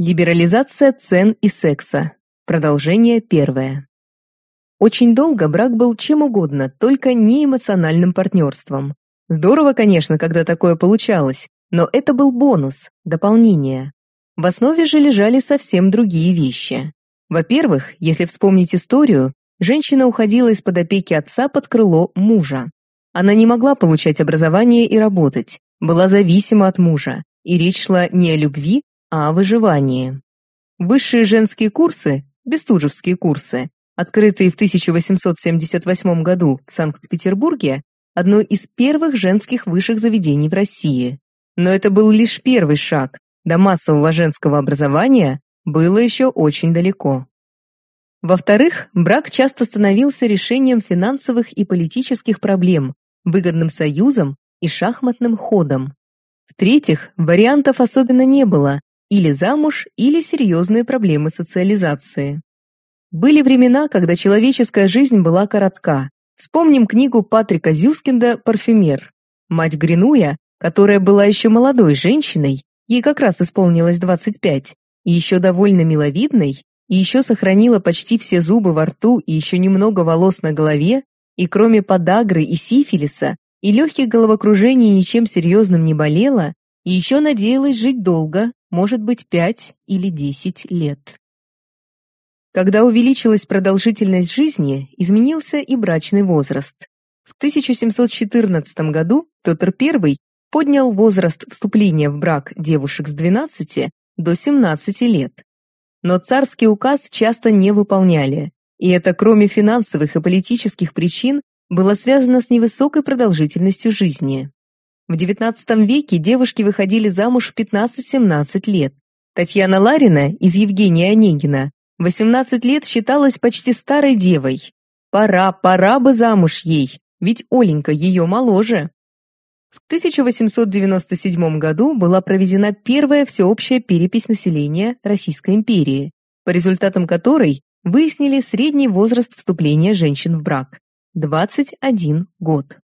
Либерализация цен и секса. Продолжение первое. Очень долго брак был чем угодно, только не эмоциональным партнерством. Здорово, конечно, когда такое получалось, но это был бонус, дополнение. В основе же лежали совсем другие вещи. Во-первых, если вспомнить историю, женщина уходила из-под опеки отца под крыло мужа. Она не могла получать образование и работать, была зависима от мужа, и речь шла не о любви, о выживании. Высшие женские курсы, бестужевские курсы, открытые в 1878 году в Санкт-Петербурге, одно из первых женских высших заведений в России. Но это был лишь первый шаг. До массового женского образования было еще очень далеко. Во-вторых, брак часто становился решением финансовых и политических проблем, выгодным союзом и шахматным ходом. В-третьих, вариантов особенно не было, или замуж, или серьезные проблемы социализации. Были времена, когда человеческая жизнь была коротка. Вспомним книгу Патрика Зюскинда «Парфюмер». Мать Гринуя, которая была еще молодой женщиной, ей как раз исполнилось 25, и еще довольно миловидной, и еще сохранила почти все зубы во рту и еще немного волос на голове, и кроме подагры и сифилиса, и легких головокружений ничем серьезным не болела, и еще надеялась жить долго, может быть, пять или десять лет. Когда увеличилась продолжительность жизни, изменился и брачный возраст. В 1714 году Петр I поднял возраст вступления в брак девушек с 12 до 17 лет. Но царский указ часто не выполняли, и это кроме финансовых и политических причин было связано с невысокой продолжительностью жизни. В XIX веке девушки выходили замуж в 15-17 лет. Татьяна Ларина из Евгения Онегина 18 лет считалась почти старой девой. Пора, пора бы замуж ей, ведь Оленька ее моложе. В 1897 году была проведена первая всеобщая перепись населения Российской империи, по результатам которой выяснили средний возраст вступления женщин в брак – 21 год.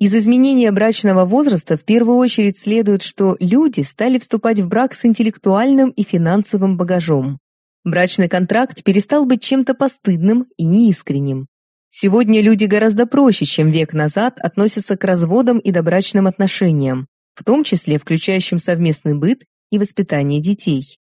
Из изменения брачного возраста в первую очередь следует, что люди стали вступать в брак с интеллектуальным и финансовым багажом. Брачный контракт перестал быть чем-то постыдным и неискренним. Сегодня люди гораздо проще, чем век назад, относятся к разводам и добрачным отношениям, в том числе включающим совместный быт и воспитание детей.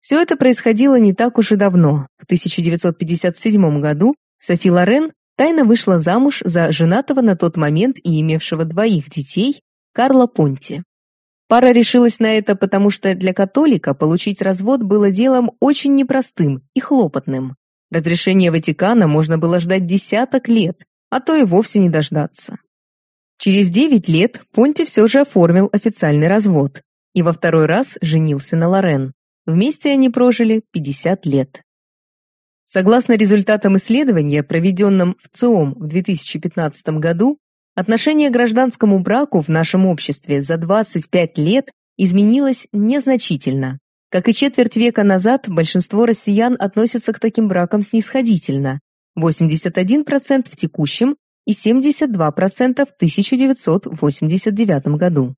Все это происходило не так уж и давно. В 1957 году Софи Лорен тайно вышла замуж за женатого на тот момент и имевшего двоих детей Карла Понти. Пара решилась на это, потому что для католика получить развод было делом очень непростым и хлопотным. Разрешение Ватикана можно было ждать десяток лет, а то и вовсе не дождаться. Через девять лет Понти все же оформил официальный развод и во второй раз женился на Лорен. Вместе они прожили 50 лет. Согласно результатам исследования, проведенным в ЦИОМ в 2015 году, отношение к гражданскому браку в нашем обществе за 25 лет изменилось незначительно. Как и четверть века назад, большинство россиян относятся к таким бракам снисходительно. 81% в текущем и 72% в 1989 году.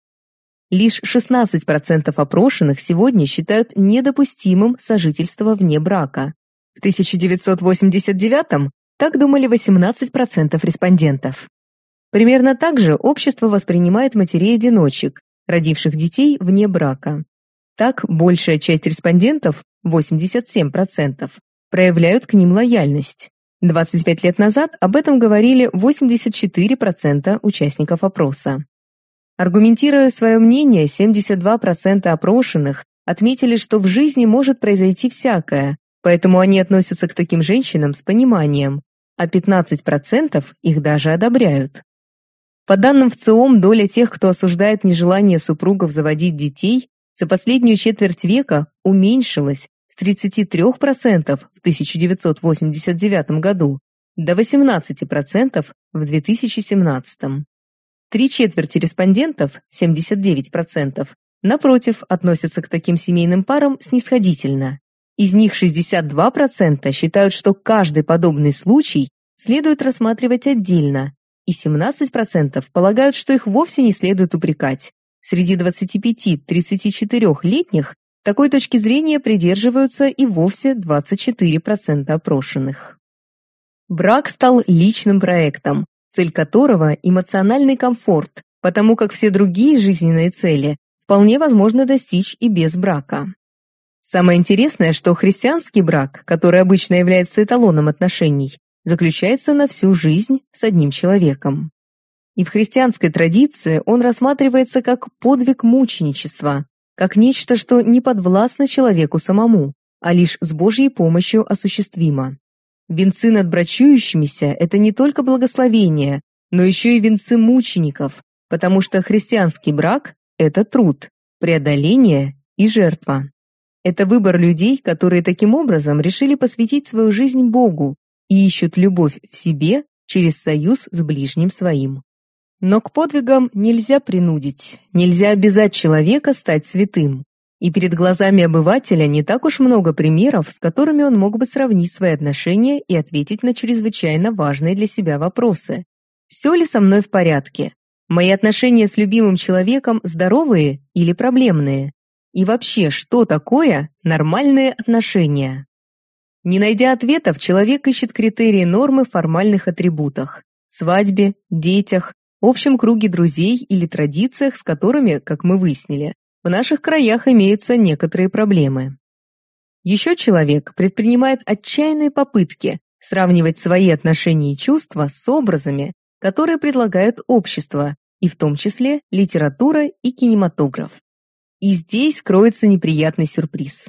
Лишь 16% опрошенных сегодня считают недопустимым сожительство вне брака, в 1989 так думали 18% респондентов. Примерно так же общество воспринимает матерей-одиночек, родивших детей вне брака. Так, большая часть респондентов, 87%, проявляют к ним лояльность. 25 лет назад об этом говорили 84% участников опроса. Аргументируя свое мнение, 72% опрошенных отметили, что в жизни может произойти всякое, Поэтому они относятся к таким женщинам с пониманием, а 15% их даже одобряют. По данным ВЦИОМ, доля тех, кто осуждает нежелание супругов заводить детей, за последнюю четверть века уменьшилась с 33% в 1989 году до 18% в 2017. Три четверти респондентов, 79%, напротив, относятся к таким семейным парам снисходительно. Из них 62% считают, что каждый подобный случай следует рассматривать отдельно, и 17% полагают, что их вовсе не следует упрекать. Среди 25-34-летних Такой точки зрения придерживаются и вовсе 24% опрошенных. Брак стал личным проектом, цель которого – эмоциональный комфорт, потому как все другие жизненные цели вполне возможно достичь и без брака. Самое интересное, что христианский брак, который обычно является эталоном отношений, заключается на всю жизнь с одним человеком. И в христианской традиции он рассматривается как подвиг мученичества, как нечто, что не подвластно человеку самому, а лишь с Божьей помощью осуществимо. Венцы над брачующимися – это не только благословение, но еще и венцы мучеников, потому что христианский брак – это труд, преодоление и жертва. Это выбор людей, которые таким образом решили посвятить свою жизнь Богу и ищут любовь в себе через союз с ближним своим. Но к подвигам нельзя принудить, нельзя обязать человека стать святым. И перед глазами обывателя не так уж много примеров, с которыми он мог бы сравнить свои отношения и ответить на чрезвычайно важные для себя вопросы. Все ли со мной в порядке? Мои отношения с любимым человеком здоровые или проблемные? И вообще, что такое нормальные отношения? Не найдя ответов, человек ищет критерии нормы в формальных атрибутах – свадьбе, детях, общем круге друзей или традициях, с которыми, как мы выяснили, в наших краях имеются некоторые проблемы. Еще человек предпринимает отчаянные попытки сравнивать свои отношения и чувства с образами, которые предлагает общество, и в том числе литература и кинематограф. И здесь кроется неприятный сюрприз.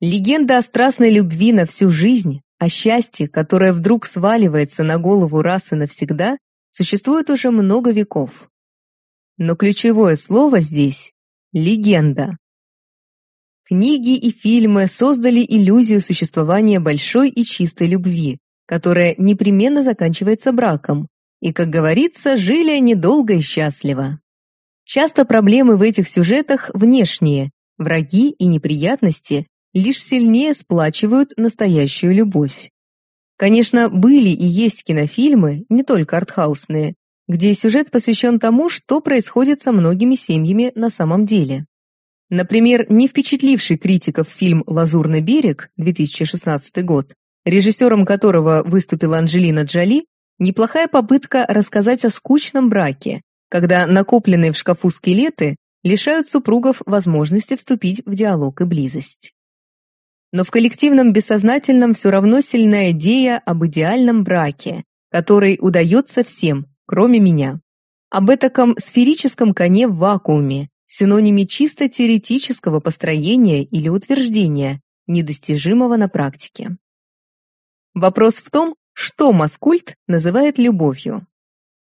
Легенда о страстной любви на всю жизнь, о счастье, которое вдруг сваливается на голову раз и навсегда, существует уже много веков. Но ключевое слово здесь – легенда. Книги и фильмы создали иллюзию существования большой и чистой любви, которая непременно заканчивается браком, и, как говорится, жили они долго и счастливо. Часто проблемы в этих сюжетах внешние, враги и неприятности лишь сильнее сплачивают настоящую любовь. Конечно, были и есть кинофильмы, не только артхаусные, где сюжет посвящен тому, что происходит со многими семьями на самом деле. Например, не впечатливший критиков фильм «Лазурный берег» 2016 год, режиссером которого выступила Анджелина Джоли, неплохая попытка рассказать о скучном браке, когда накопленные в шкафу скелеты лишают супругов возможности вступить в диалог и близость. Но в коллективном бессознательном все равно сильна идея об идеальном браке, который удается всем, кроме меня. Об этаком сферическом коне в вакууме, синониме чисто теоретического построения или утверждения, недостижимого на практике. Вопрос в том, что Маскульт называет любовью.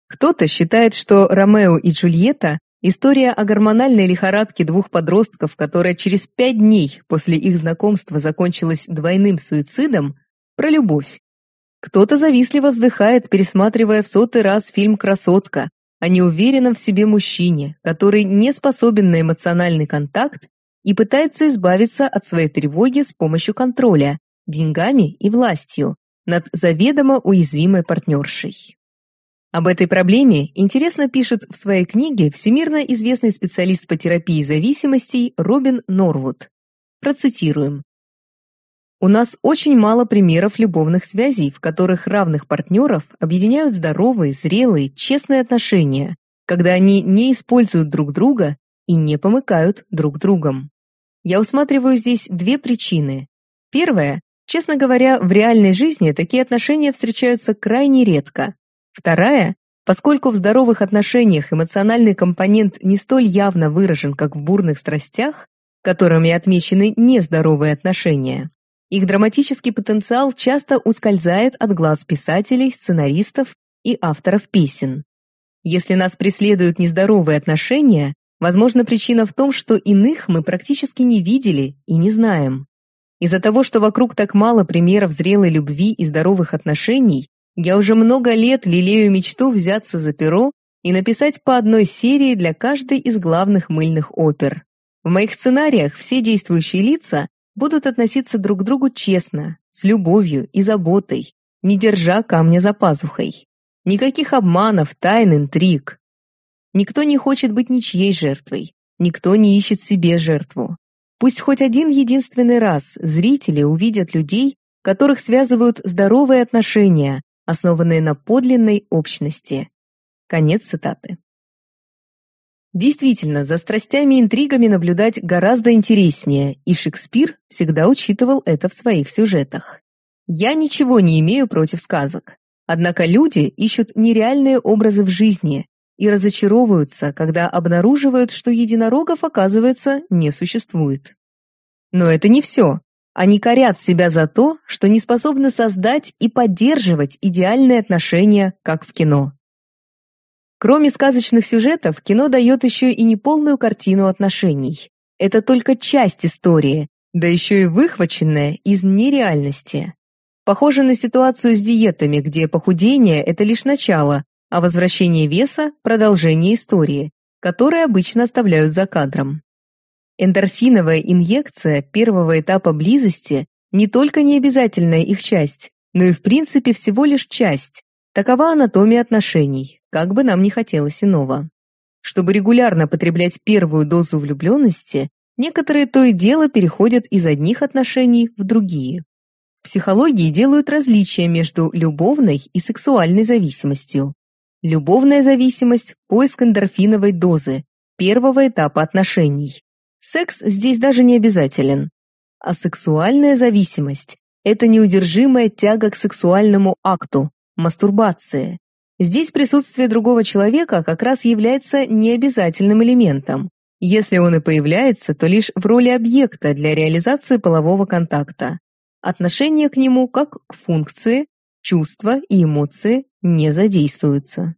Кто-то считает, что Ромео и Джульетта История о гормональной лихорадке двух подростков, которая через пять дней после их знакомства закончилась двойным суицидом, про любовь. Кто-то завистливо вздыхает, пересматривая в сотый раз фильм «Красотка», о неуверенном в себе мужчине, который не способен на эмоциональный контакт и пытается избавиться от своей тревоги с помощью контроля, деньгами и властью над заведомо уязвимой партнершей. Об этой проблеме интересно пишет в своей книге всемирно известный специалист по терапии зависимостей Робин Норвуд. Процитируем. У нас очень мало примеров любовных связей, в которых равных партнеров объединяют здоровые, зрелые, честные отношения, когда они не используют друг друга и не помыкают друг другом. Я усматриваю здесь две причины. Первая, честно говоря, в реальной жизни такие отношения встречаются крайне редко, Вторая, поскольку в здоровых отношениях эмоциональный компонент не столь явно выражен, как в бурных страстях, которыми отмечены нездоровые отношения, их драматический потенциал часто ускользает от глаз писателей, сценаристов и авторов песен. Если нас преследуют нездоровые отношения, возможно, причина в том, что иных мы практически не видели и не знаем. Из-за того, что вокруг так мало примеров зрелой любви и здоровых отношений, я уже много лет лелею мечту взяться за перо и написать по одной серии для каждой из главных мыльных опер. В моих сценариях все действующие лица будут относиться друг к другу честно, с любовью и заботой, не держа камня за пазухой. Никаких обманов, тайн, интриг. Никто не хочет быть ничьей жертвой, никто не ищет себе жертву. Пусть хоть один единственный раз зрители увидят людей, которых связывают здоровые отношения, основанные на подлинной общности. Конец цитаты. Действительно, за страстями и интригами наблюдать гораздо интереснее, и Шекспир всегда учитывал это в своих сюжетах. Я ничего не имею против сказок. Однако люди ищут нереальные образы в жизни и разочаровываются, когда обнаруживают, что единорогов, оказывается, не существует. Но это не все. Они корят себя за то, что не способны создать и поддерживать идеальные отношения, как в кино. Кроме сказочных сюжетов, кино дает еще и неполную картину отношений. Это только часть истории, да еще и выхваченная из нереальности. Похоже на ситуацию с диетами, где похудение – это лишь начало, а возвращение веса – продолжение истории, которые обычно оставляют за кадром. Эндорфиновая инъекция первого этапа близости не только не обязательная их часть, но и в принципе всего лишь часть. Такова анатомия отношений, как бы нам ни хотелось иного. Чтобы регулярно потреблять первую дозу влюбленности, некоторые то и дело переходят из одних отношений в другие. В психологии делают различия между любовной и сексуальной зависимостью. Любовная зависимость – поиск эндорфиновой дозы, первого этапа отношений. Секс здесь даже не обязателен. А сексуальная зависимость – это неудержимая тяга к сексуальному акту, мастурбации. Здесь присутствие другого человека как раз является необязательным элементом. Если он и появляется, то лишь в роли объекта для реализации полового контакта. Отношение к нему как к функции, чувства и эмоции не задействуются.